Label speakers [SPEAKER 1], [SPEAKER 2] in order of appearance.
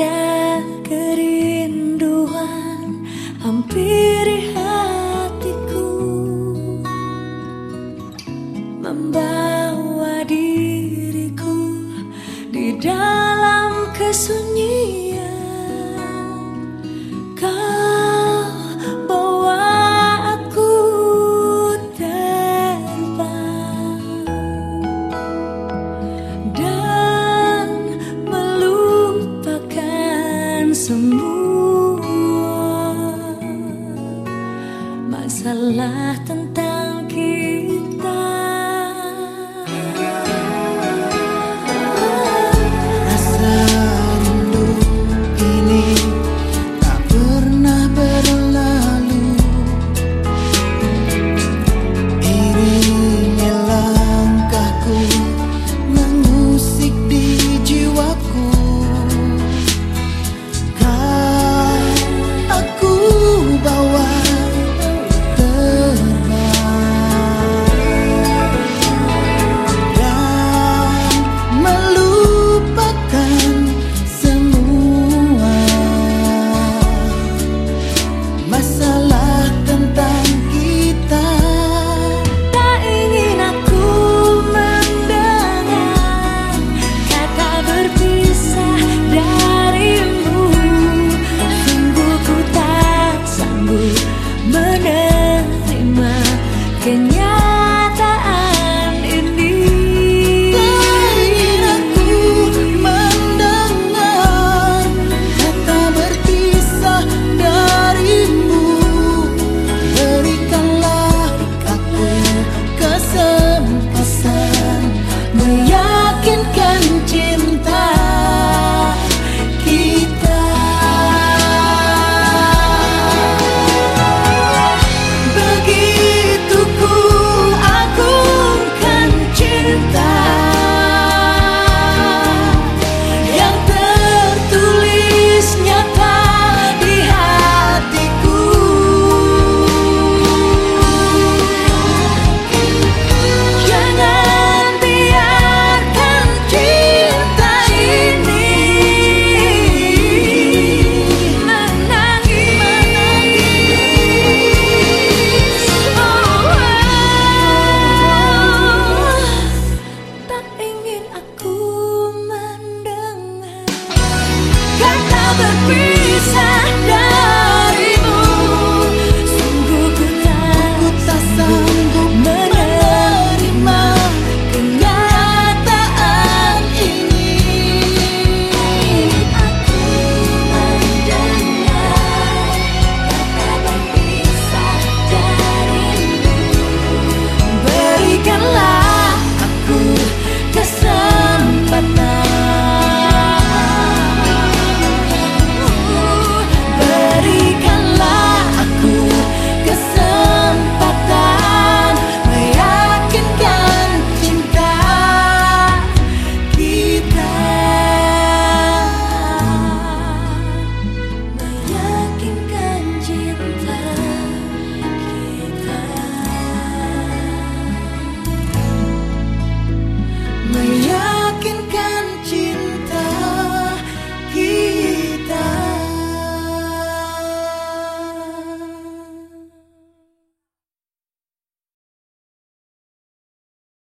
[SPEAKER 1] Ada kerinduan hampiri hatiku. Membawa diriku di dalam kesunyian masalah tentang reason.